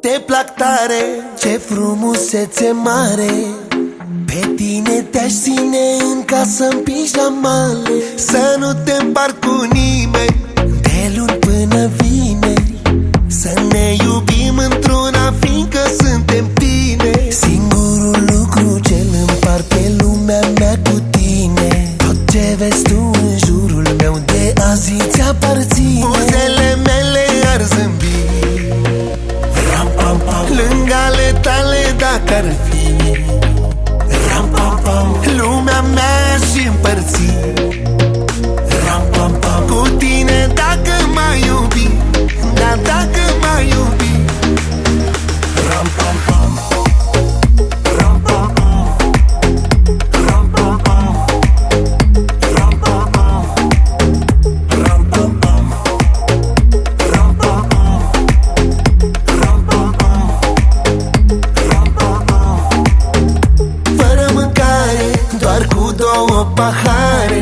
Te plac tare, ce frumusețe mare. Pe tine te-aș ține în casă în pijamale Să nu te împart cu nimeni De luni până vineri. Să ne de azi ți aparține Buzele mele ar zâmbi. Lângă ale tale dacă ar fi. Ram, pam, pam. Lumea mea și împărți pahare.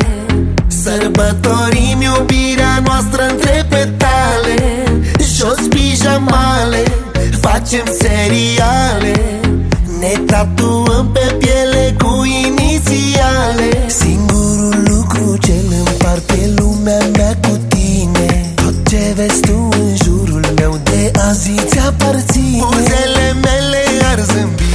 Sărbătorim iubirea noastră între petale. Jos pijamale, facem seriale. Ne tatuăm pe piele cu inițiale. Singurul lucru ce-l împart pe lumea mea cu tine. Tot ce vezi tu în jurul meu de azi ți aparține. Buzele mele ar zâmbi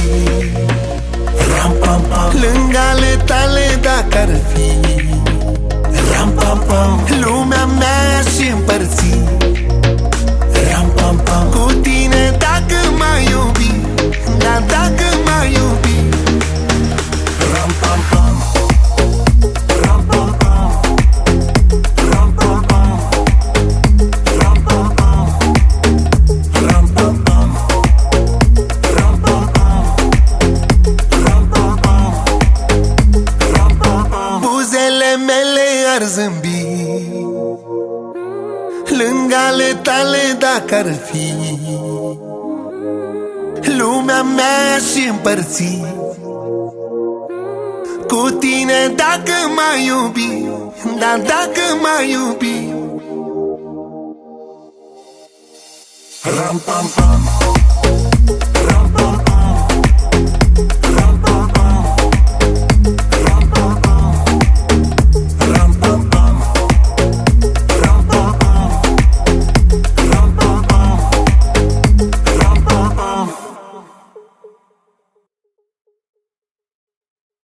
Buzele mele ar zâmbi. Lângă ale tale dacă ar fi Lumea mea și împărți. Cu tine dacă m-ai iubi Da, dacă m-ai iubi. Ram, pam, pam